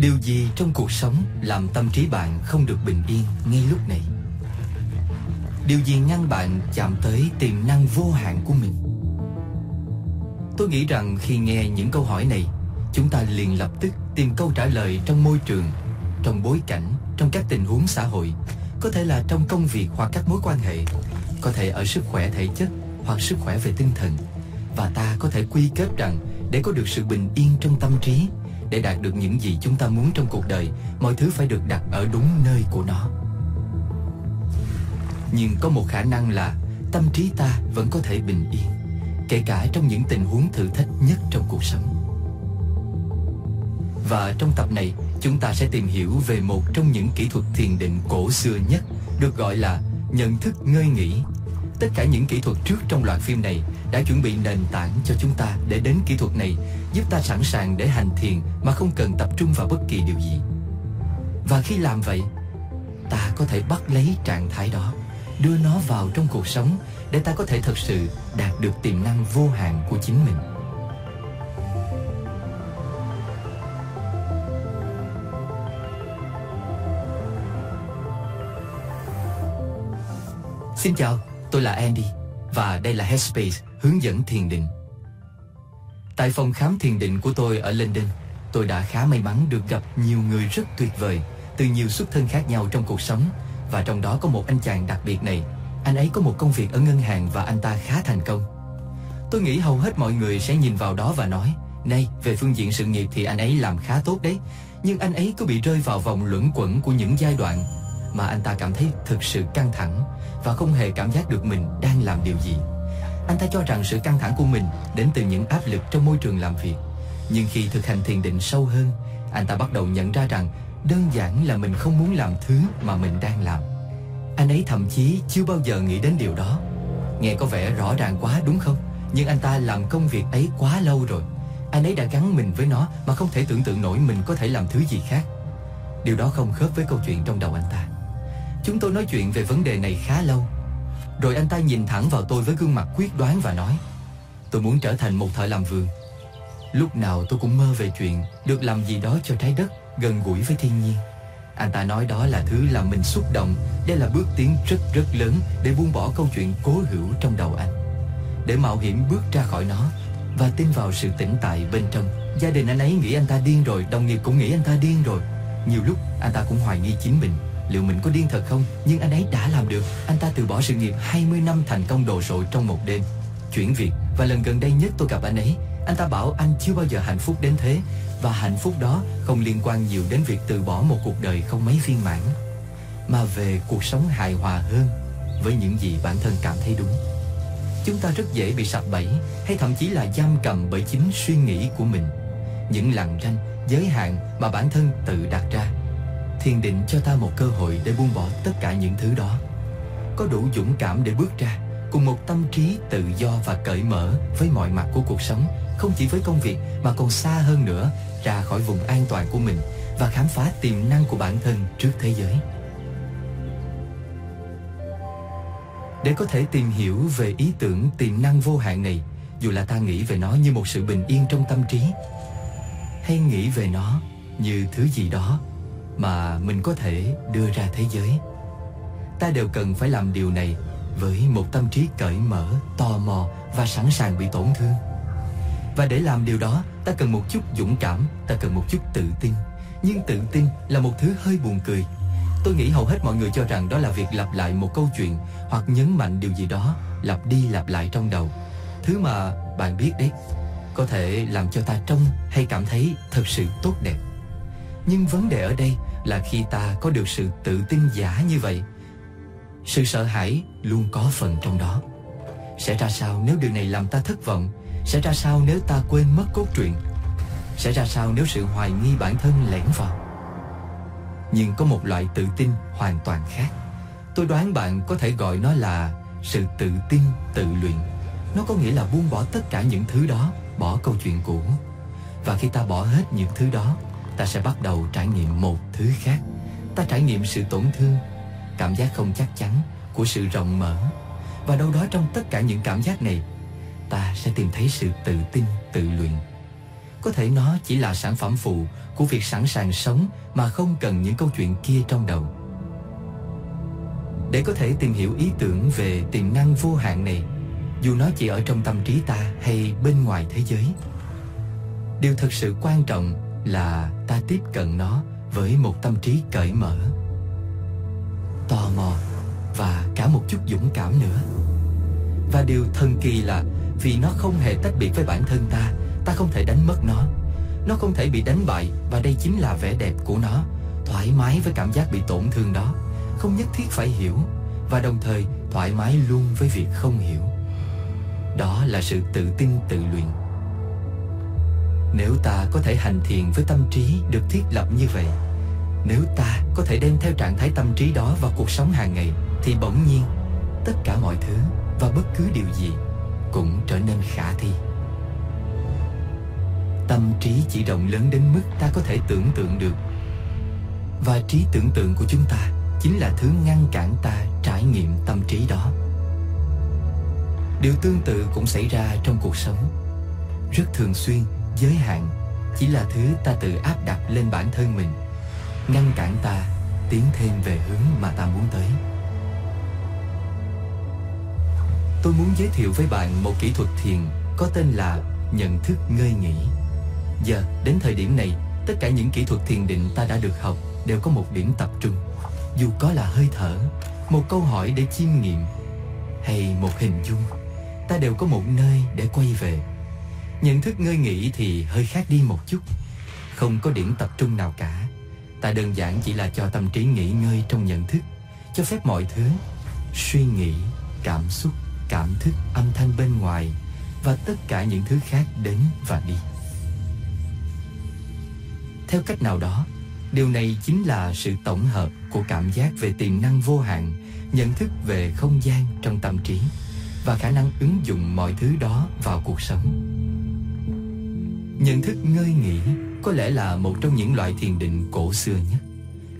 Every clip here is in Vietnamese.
Điều gì trong cuộc sống làm tâm trí bạn không được bình yên ngay lúc này? Điều gì ngăn bạn chạm tới tiềm năng vô hạn của mình? Tôi nghĩ rằng khi nghe những câu hỏi này, chúng ta liền lập tức tìm câu trả lời trong môi trường, trong bối cảnh, trong các tình huống xã hội, có thể là trong công việc hoặc các mối quan hệ, có thể ở sức khỏe thể chất hoặc sức khỏe về tinh thần. Và ta có thể quy kết rằng để có được sự bình yên trong tâm trí, để đạt được những gì chúng ta muốn trong cuộc đời, mọi thứ phải được đặt ở đúng nơi của nó. Nhưng có một khả năng là tâm trí ta vẫn có thể bình yên, kể cả trong những tình huống thử thách nhất trong cuộc sống. Và trong tập này, chúng ta sẽ tìm hiểu về một trong những kỹ thuật thiền định cổ xưa nhất, được gọi là nhận thức ngơi nghỉ. Tất cả những kỹ thuật trước trong loạt phim này đã chuẩn bị nền tảng cho chúng ta để đến kỹ thuật này giúp ta sẵn sàng để hành thiền mà không cần tập trung vào bất kỳ điều gì. Và khi làm vậy, ta có thể bắt lấy trạng thái đó, đưa nó vào trong cuộc sống để ta có thể thực sự đạt được tiềm năng vô hạn của chính mình. Xin chào, tôi là Andy và đây là Headspace hướng dẫn thiền định. Tại phòng khám thiền định của tôi ở London, tôi đã khá may mắn được gặp nhiều người rất tuyệt vời từ nhiều xuất thân khác nhau trong cuộc sống và trong đó có một anh chàng đặc biệt này. Anh ấy có một công việc ở ngân hàng và anh ta khá thành công. Tôi nghĩ hầu hết mọi người sẽ nhìn vào đó và nói Này, về phương diện sự nghiệp thì anh ấy làm khá tốt đấy Nhưng anh ấy có bị rơi vào vòng luẩn quẩn của những giai đoạn mà anh ta cảm thấy thực sự căng thẳng và không hề cảm giác được mình đang làm điều gì. Anh ta cho rằng sự căng thẳng của mình đến từ những áp lực trong môi trường làm việc. Nhưng khi thực hành thiền định sâu hơn, anh ta bắt đầu nhận ra rằng đơn giản là mình không muốn làm thứ mà mình đang làm. Anh ấy thậm chí chưa bao giờ nghĩ đến điều đó. Nghe có vẻ rõ ràng quá đúng không? Nhưng anh ta làm công việc ấy quá lâu rồi. Anh ấy đã gắn mình với nó mà không thể tưởng tượng nổi mình có thể làm thứ gì khác. Điều đó không khớp với câu chuyện trong đầu anh ta. Chúng tôi nói chuyện về vấn đề này khá lâu. Rồi anh ta nhìn thẳng vào tôi với gương mặt quyết đoán và nói, Tôi muốn trở thành một thợ làm vườn. Lúc nào tôi cũng mơ về chuyện Được làm gì đó cho trái đất, Gần gũi với thiên nhiên. Anh ta nói đó là thứ làm mình xúc động. Đây là bước tiến rất rất lớn Để buông bỏ câu chuyện cố hữu trong đầu anh. Để mạo hiểm bước ra khỏi nó Và tin vào sự tĩnh tại bên trong. Gia đình anh ấy nghĩ anh ta điên rồi, Đồng nghiệp cũng nghĩ anh ta điên rồi. Nhiều lúc anh ta cũng hoài nghi chính mình liệu mình có điên thật không? Nhưng anh ấy đã làm được. Anh ta từ bỏ sự nghiệp 20 năm thành công đồ sộ trong một đêm. Chuyển việc Và lần gần đây nhất tôi gặp anh ấy. Anh ta bảo anh chưa bao giờ hạnh phúc đến thế. Và hạnh phúc đó không liên quan nhiều đến việc từ bỏ một cuộc đời không mấy viên mãn Mà về cuộc sống hài hòa hơn Với những gì bản thân cảm thấy đúng. Chúng ta rất dễ bị sập bẫy Hay thậm chí là giam cầm bởi chính suy nghĩ của mình. Những lằn ranh, giới hạn mà bản thân tự đặt ra. Thiền định cho ta một cơ hội để buông bỏ tất cả những thứ đó. Có đủ dũng cảm để bước ra, Cùng một tâm trí tự do và cởi mở với mọi mặt của cuộc sống, Không chỉ với công việc mà còn xa hơn nữa, Ra khỏi vùng an toàn của mình Và khám phá tiềm năng của bản thân trước thế giới. Để có thể tìm hiểu về ý tưởng tiềm năng vô hạn này, Dù là ta nghĩ về nó như một sự bình yên trong tâm trí, Hay nghĩ về nó như thứ gì đó mà mình có thể đưa ra thế giới. Ta đều cần phải làm điều này với một tâm trí cởi mở, tò mò và sẵn sàng bị tổn thương. Và để làm điều đó, ta cần một chút dũng cảm, ta cần một chút tự tin. Nhưng tự tin là một thứ hơi buồn cười. Tôi nghĩ hầu hết mọi người cho rằng đó là việc lặp lại một câu chuyện hoặc nhấn mạnh điều gì đó, lặp đi lặp lại trong đầu. Thứ mà bạn biết đấy, có thể làm cho ta trông hay cảm thấy thật sự tốt đẹp. Nhưng vấn đề ở đây là khi ta có được sự tự tin giả như vậy. Sự sợ hãi luôn có phần trong đó. Sẽ ra sao nếu điều này làm ta thất vọng? Sẽ ra sao nếu ta quên mất cốt truyện? Sẽ ra sao nếu sự hoài nghi bản thân lẻn vào? Nhưng có một loại tự tin hoàn toàn khác. Tôi đoán bạn có thể gọi nó là sự tự tin tự luyện. Nó có nghĩa là buông bỏ tất cả những thứ đó, Bỏ câu chuyện cũ. Và khi ta bỏ hết những thứ đó ta sẽ bắt đầu trải nghiệm một thứ khác. Ta trải nghiệm sự tổn thương cảm giác không chắc chắn của sự rộng mở. Và đâu đó trong tất cả những cảm giác này ta sẽ tìm thấy sự tự tin tự luyện. Có thể nó chỉ là sản phẩm phụ của việc sẵn sàng sống mà không cần những câu chuyện kia trong đầu. Để có thể tìm hiểu ý tưởng về tiềm năng vô hạn này, dù nó chỉ ở trong tâm trí ta hay bên ngoài thế giới, điều thực sự quan trọng là ta tiếp cận nó với một tâm trí cởi mở, tò mò và cả một chút dũng cảm nữa. Và điều thần kỳ là vì nó không hề tách biệt với bản thân ta, ta không thể đánh mất nó. Nó không thể bị đánh bại và đây chính là vẻ đẹp của nó, thoải mái với cảm giác bị tổn thương đó, không nhất thiết phải hiểu và đồng thời thoải mái luôn với việc không hiểu. Đó là sự tự tin tự luyện. Nếu ta có thể hành thiền với tâm trí được thiết lập như vậy, nếu ta có thể đem theo trạng thái tâm trí đó vào cuộc sống hàng ngày, thì bỗng nhiên tất cả mọi thứ và bất cứ điều gì cũng trở nên khả thi. Tâm trí chỉ rộng lớn đến mức ta có thể tưởng tượng được. Và trí tưởng tượng của chúng ta chính là thứ ngăn cản ta trải nghiệm tâm trí đó. Điều tương tự cũng xảy ra trong cuộc sống. Rất thường xuyên, giới hạn chỉ là thứ ta tự áp đặt lên bản thân mình, ngăn cản ta tiến thêm về hướng mà ta muốn tới. Tôi muốn giới thiệu với bạn một kỹ thuật thiền có tên là nhận thức ngơi nghỉ. Giờ, đến thời điểm này, tất cả những kỹ thuật thiền định ta đã được học đều có một điểm tập trung. Dù có là hơi thở, một câu hỏi để chiêm nghiệm hay một hình dung, ta đều có một nơi để quay về. Nhận thức ngơi nghỉ thì hơi khác đi một chút, không có điểm tập trung nào cả. Ta đơn giản chỉ là cho tâm trí nghỉ ngơi trong nhận thức, cho phép mọi thứ, suy nghĩ, cảm xúc, cảm thức âm thanh bên ngoài và tất cả những thứ khác đến và đi. Theo cách nào đó, điều này chính là sự tổng hợp của cảm giác về tiềm năng vô hạn, nhận thức về không gian trong tâm trí và khả năng ứng dụng mọi thứ đó vào cuộc sống. Nhận thức ngơi nghỉ có lẽ là một trong những loại thiền định cổ xưa nhất.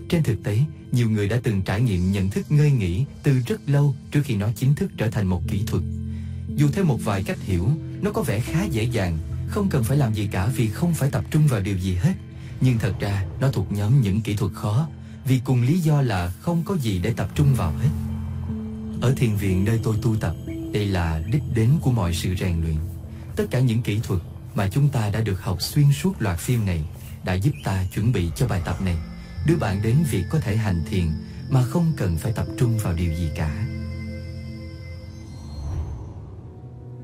Trên thực tế, nhiều người đã từng trải nghiệm nhận thức ngơi nghỉ từ rất lâu trước khi nó chính thức trở thành một kỹ thuật. Dù theo một vài cách hiểu, nó có vẻ khá dễ dàng, không cần phải làm gì cả vì không phải tập trung vào điều gì hết. Nhưng thật ra nó thuộc nhóm những kỹ thuật khó vì cùng lý do là không có gì để tập trung vào hết. Ở thiền viện nơi tôi tu tập, đây là đích đến của mọi sự rèn luyện. Tất cả những kỹ thuật mà chúng ta đã được học xuyên suốt loạt phim này, đã giúp ta chuẩn bị cho bài tập này đưa bạn đến việc có thể hành thiền mà không cần phải tập trung vào điều gì cả.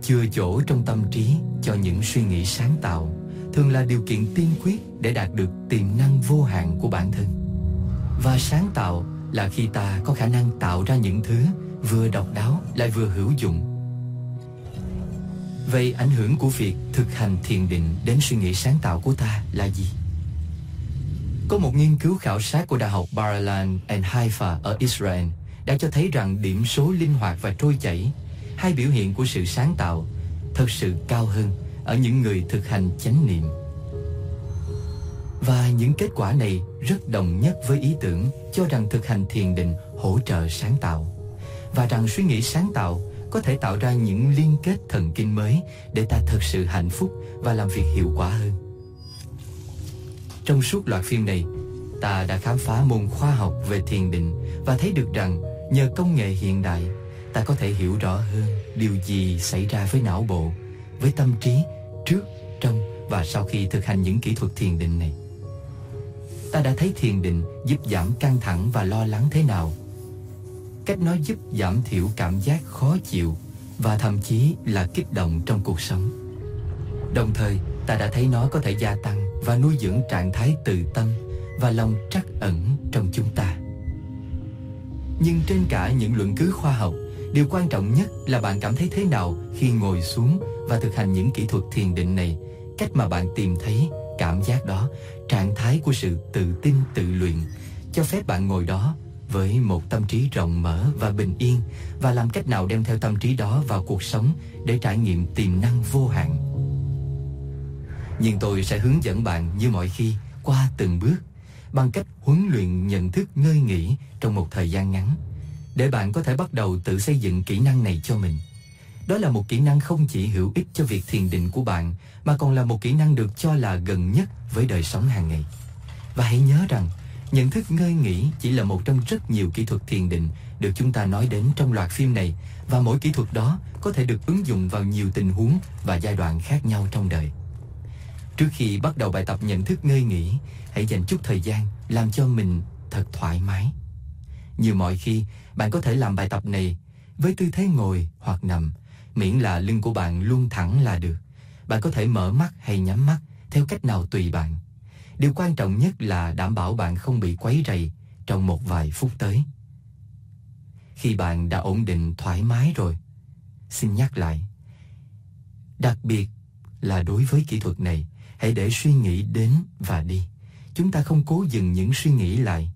Chừa chỗ trong tâm trí cho những suy nghĩ sáng tạo thường là điều kiện tiên quyết để đạt được tiềm năng vô hạn của bản thân. Và sáng tạo là khi ta có khả năng tạo ra những thứ vừa độc đáo lại vừa hữu dụng. Vậy ảnh hưởng của việc thực hành thiền định đến suy nghĩ sáng tạo của ta là gì? Có một nghiên cứu khảo sát của Đại học Bar-Ilan and Haifa ở Israel đã cho thấy rằng điểm số linh hoạt và trôi chảy, hai biểu hiện của sự sáng tạo, thật sự cao hơn ở những người thực hành chánh niệm. Và những kết quả này rất đồng nhất với ý tưởng cho rằng thực hành thiền định hỗ trợ sáng tạo và rằng suy nghĩ sáng tạo có thể tạo ra những liên kết thần kinh mới để ta thật sự hạnh phúc và làm việc hiệu quả hơn. Trong suốt loạt phim này, ta đã khám phá môn khoa học về thiền định và thấy được rằng nhờ công nghệ hiện đại, ta có thể hiểu rõ hơn điều gì xảy ra với não bộ, với tâm trí trước, trong và sau khi thực hành những kỹ thuật thiền định này. Ta đã thấy thiền định giúp giảm căng thẳng và lo lắng thế nào. Cách nó giúp giảm thiểu cảm giác khó chịu và thậm chí là kích động trong cuộc sống. Đồng thời, ta đã thấy nó có thể gia tăng và nuôi dưỡng trạng thái tự tâm và lòng trắc ẩn trong chúng ta. Nhưng trên cả những luận cứ khoa học, điều quan trọng nhất là bạn cảm thấy thế nào khi ngồi xuống và thực hành những kỹ thuật thiền định này, cách mà bạn tìm thấy cảm giác đó, trạng thái của sự tự tin tự luyện, cho phép bạn ngồi đó với một tâm trí rộng mở và bình yên và làm cách nào đem theo tâm trí đó vào cuộc sống để trải nghiệm tiềm năng vô hạn. Nhưng tôi sẽ hướng dẫn bạn như mọi khi qua từng bước bằng cách huấn luyện nhận thức ngơi nghỉ trong một thời gian ngắn để bạn có thể bắt đầu tự xây dựng kỹ năng này cho mình. Đó là một kỹ năng không chỉ hữu ích cho việc thiền định của bạn mà còn là một kỹ năng được cho là gần nhất với đời sống hàng ngày. Và hãy nhớ rằng, nhận thức ngơi nghỉ chỉ là một trong rất nhiều kỹ thuật thiền định được chúng ta nói đến trong loạt phim này và mỗi kỹ thuật đó có thể được ứng dụng vào nhiều tình huống và giai đoạn khác nhau trong đời. Trước khi bắt đầu bài tập nhận thức ngơi nghỉ, hãy dành chút thời gian làm cho mình thật thoải mái. Như mọi khi, bạn có thể làm bài tập này với tư thế ngồi hoặc nằm, miễn là lưng của bạn luôn thẳng là được. Bạn có thể mở mắt hay nhắm mắt theo cách nào tùy bạn. Điều quan trọng nhất là đảm bảo bạn không bị quấy rầy trong một vài phút tới. Khi bạn đã ổn định thoải mái rồi, xin nhắc lại. Đặc biệt là đối với kỹ thuật này, hãy để suy nghĩ đến và đi. Chúng ta không cố dừng những suy nghĩ lại.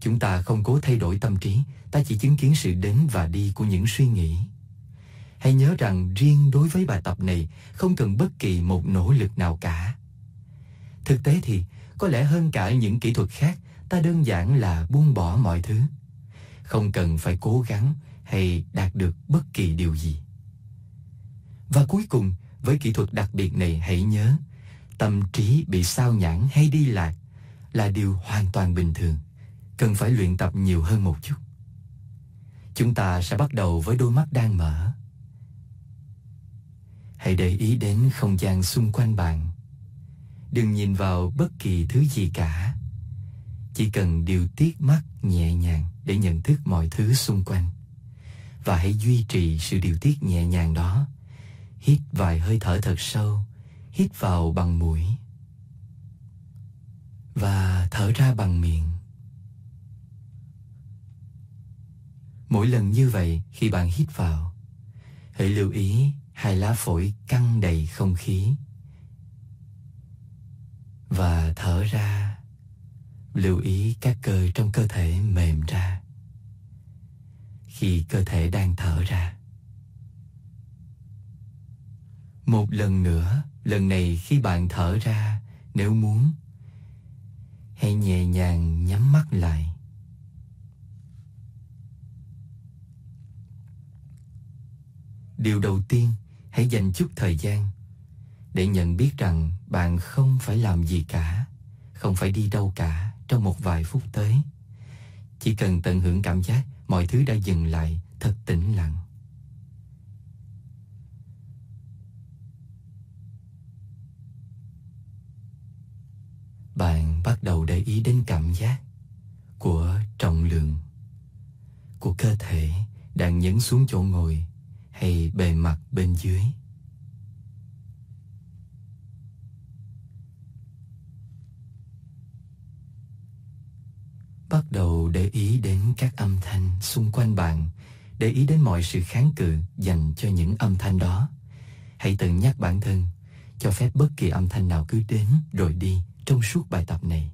Chúng ta không cố thay đổi tâm trí, ta chỉ chứng kiến sự đến và đi của những suy nghĩ. Hãy nhớ rằng riêng đối với bài tập này không cần bất kỳ một nỗ lực nào cả. Thực tế thì, có lẽ hơn cả những kỹ thuật khác, ta đơn giản là buông bỏ mọi thứ. Không cần phải cố gắng hay đạt được bất kỳ điều gì. Và cuối cùng, với kỹ thuật đặc biệt này hãy nhớ, tâm trí bị sao nhãn hay đi lạc là điều hoàn toàn bình thường, cần phải luyện tập nhiều hơn một chút. Chúng ta sẽ bắt đầu với đôi mắt đang mở. Hãy để ý đến không gian xung quanh bạn. Đừng nhìn vào bất kỳ thứ gì cả. Chỉ cần điều tiết mắt nhẹ nhàng để nhận thức mọi thứ xung quanh. Và hãy duy trì sự điều tiết nhẹ nhàng đó. Hít vài hơi thở thật sâu hít vào bằng mũi và thở ra bằng miệng. Mỗi lần như vậy khi bạn hít vào, hãy lưu ý hai lá phổi căng đầy không khí. Và thở ra, lưu ý các cơ trong cơ thể mềm ra. Khi cơ thể đang thở ra. Một lần nữa, lần này khi bạn thở ra, nếu muốn, hãy nhẹ nhàng nhắm mắt lại. Điều đầu tiên, hãy dành chút thời gian để nhận biết rằng bạn không phải làm gì cả, không phải đi đâu cả trong một vài phút tới. Chỉ cần tận hưởng cảm giác mọi thứ đã dừng lại thật tĩnh lặng. bạn bắt đầu để ý đến cảm giác của trọng lượng của cơ thể đang nhấn xuống chỗ ngồi hay bề mặt bên dưới. Bắt đầu để ý đến các âm thanh xung quanh bạn, để ý đến mọi sự kháng cự dành cho những âm thanh đó. Hãy tự nhắc bản thân, cho phép bất kỳ âm thanh nào cứ đến rồi đi trong suốt bài tập này.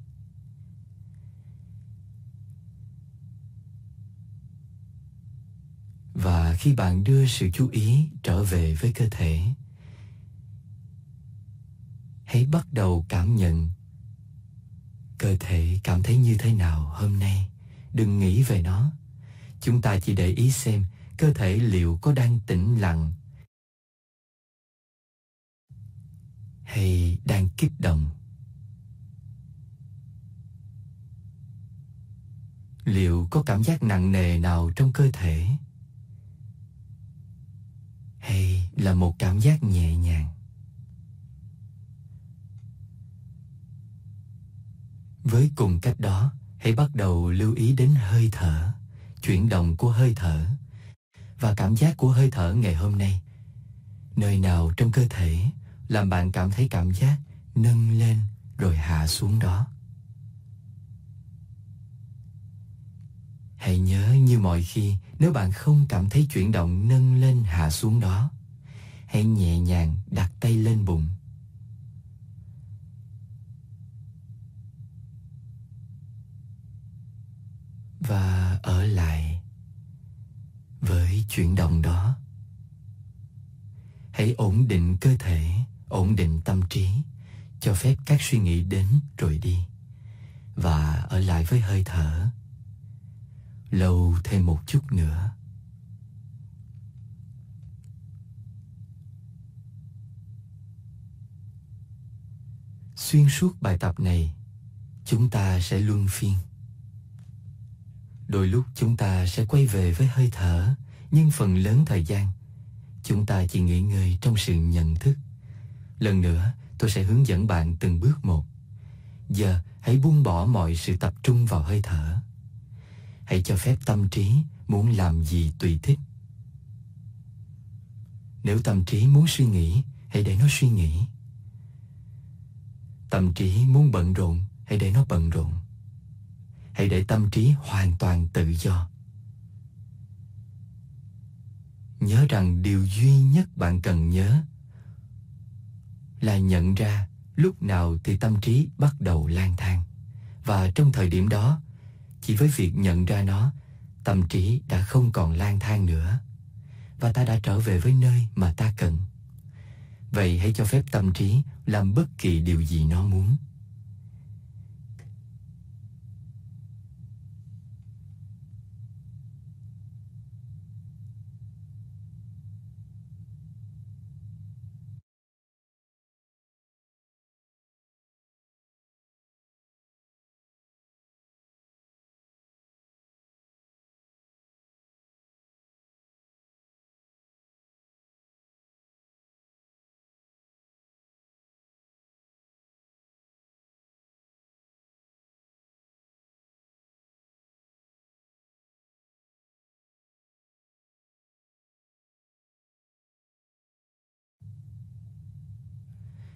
Và khi bạn đưa sự chú ý trở về với cơ thể, hãy bắt đầu cảm nhận cơ thể cảm thấy như thế nào hôm nay. Đừng nghĩ về nó. Chúng ta chỉ để ý xem cơ thể liệu có đang tĩnh lặng. Hay đang kích động. liệu có cảm giác nặng nề nào trong cơ thể? Hay là một cảm giác nhẹ nhàng? Với cùng cách đó, hãy bắt đầu lưu ý đến hơi thở chuyển động của hơi thở và cảm giác của hơi thở ngày hôm nay nơi nào trong cơ thể làm bạn cảm thấy cảm giác nâng lên rồi hạ xuống đó Hãy nhớ như mọi khi, nếu bạn không cảm thấy chuyển động nâng lên hạ xuống đó, hãy nhẹ nhàng đặt tay lên bụng. chuyển động đó. Hãy ổn định cơ thể, ổn định tâm trí, cho phép các suy nghĩ đến rồi đi. Và ở lại với hơi thở. Lâu thêm một chút nữa. Xuyên suốt bài tập này, chúng ta sẽ luân phiên. Đôi lúc chúng ta sẽ quay về với hơi thở nhưng phần lớn thời gian, chúng ta chỉ nghỉ ngơi trong sự nhận thức. Lần nữa, tôi sẽ hướng dẫn bạn từng bước một. Giờ, hãy buông bỏ mọi sự tập trung vào hơi thở. Hãy cho phép tâm trí muốn làm gì tùy thích. Nếu tâm trí muốn suy nghĩ, hãy để nó suy nghĩ. Tâm trí muốn bận rộn, hãy để nó bận rộn. Hãy để tâm trí hoàn toàn tự do. Nhớ rằng điều duy nhất bạn cần nhớ là nhận ra lúc nào thì tâm trí bắt đầu lang thang. Và trong thời điểm đó, chỉ với việc nhận ra nó, tâm trí đã không còn lang thang nữa. Và ta đã trở về với nơi mà ta cần. Vậy hãy cho phép tâm trí làm bất kỳ điều gì nó muốn.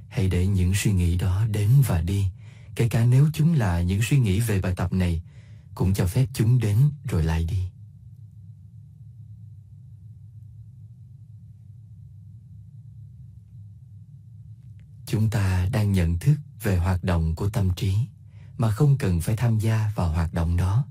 Hãy để những suy nghĩ đó đến và đi, kể cả nếu chúng là những suy nghĩ về bài tập này, cũng cho phép chúng đến rồi lại đi. Chúng ta đang nhận thức về hoạt động của tâm trí mà không cần phải tham gia vào hoạt động đó.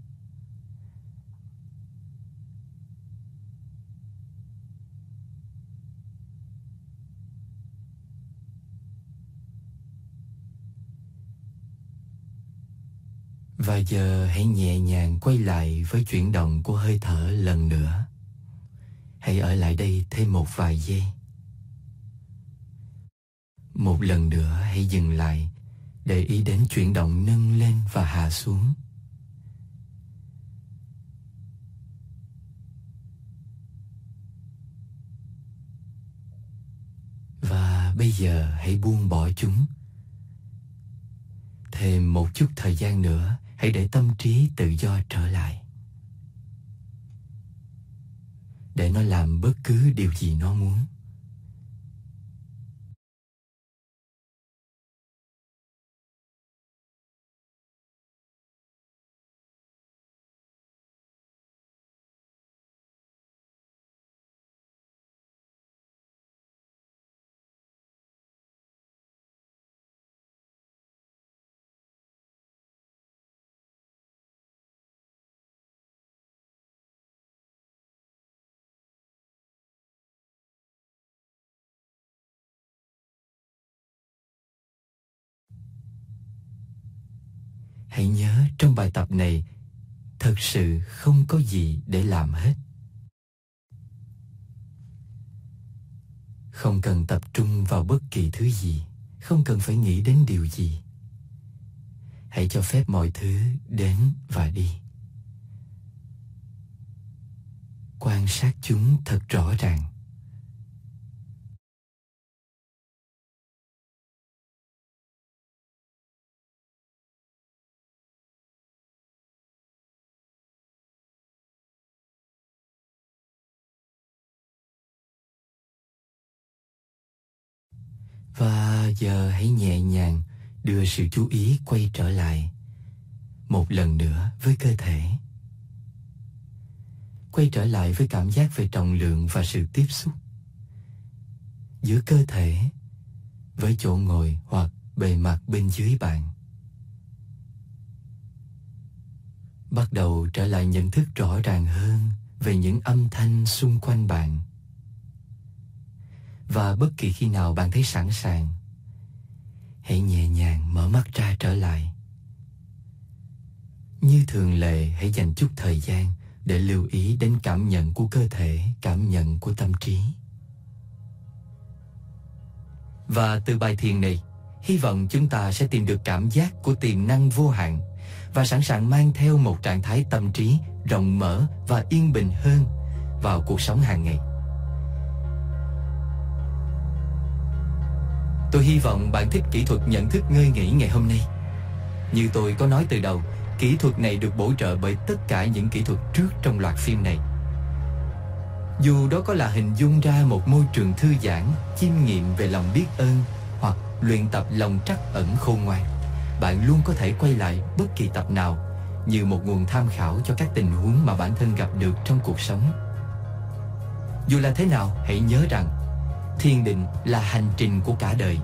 Và giờ hãy nhẹ nhàng quay lại với chuyển động của hơi thở lần nữa. Hãy ở lại đây thêm một vài giây. Một lần nữa hãy dừng lại, để ý đến chuyển động nâng lên và hạ xuống. Và bây giờ hãy buông bỏ chúng. Thêm một chút thời gian nữa hãy để tâm trí tự do trở lại. Để nó làm bất cứ điều gì nó muốn. Hãy nhớ trong bài tập này thật sự không có gì để làm hết. Không cần tập trung vào bất kỳ thứ gì, không cần phải nghĩ đến điều gì. Hãy cho phép mọi thứ đến và đi. Quan sát chúng thật rõ ràng. Và giờ hãy nhẹ nhàng đưa sự chú ý quay trở lại một lần nữa với cơ thể. Quay trở lại với cảm giác về trọng lượng và sự tiếp xúc giữa cơ thể với chỗ ngồi hoặc bề mặt bên dưới bạn. Bắt đầu trở lại nhận thức rõ ràng hơn về những âm thanh xung quanh bạn và bất kỳ khi nào bạn thấy sẵn sàng, hãy nhẹ nhàng mở mắt ra trở lại. Như thường lệ, hãy dành chút thời gian để lưu ý đến cảm nhận của cơ thể, cảm nhận của tâm trí. Và từ bài thiền này, hy vọng chúng ta sẽ tìm được cảm giác của tiềm năng vô hạn và sẵn sàng mang theo một trạng thái tâm trí rộng mở và yên bình hơn vào cuộc sống hàng ngày. Tôi hy vọng bạn thích kỹ thuật nhận thức ngơi nghỉ ngày hôm nay. Như tôi có nói từ đầu, kỹ thuật này được bổ trợ bởi tất cả những kỹ thuật trước trong loạt phim này. Dù đó có là hình dung ra một môi trường thư giãn, chiêm nghiệm về lòng biết ơn hoặc luyện tập lòng trắc ẩn khôn ngoan, bạn luôn có thể quay lại bất kỳ tập nào như một nguồn tham khảo cho các tình huống mà bản thân gặp được trong cuộc sống. Dù là thế nào, hãy nhớ rằng thiền định là hành trình của cả đời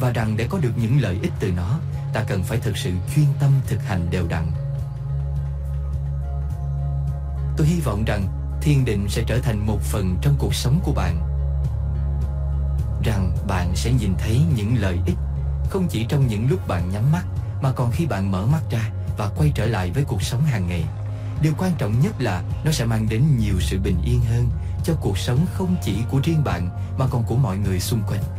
và rằng để có được những lợi ích từ nó, ta cần phải thực sự chuyên tâm thực hành đều đặn. Tôi hy vọng rằng thiền định sẽ trở thành một phần trong cuộc sống của bạn. Rằng bạn sẽ nhìn thấy những lợi ích không chỉ trong những lúc bạn nhắm mắt mà còn khi bạn mở mắt ra và quay trở lại với cuộc sống hàng ngày. Điều quan trọng nhất là nó sẽ mang đến nhiều sự bình yên hơn cho cuộc sống không chỉ của riêng bạn, mà còn của mọi người xung quanh.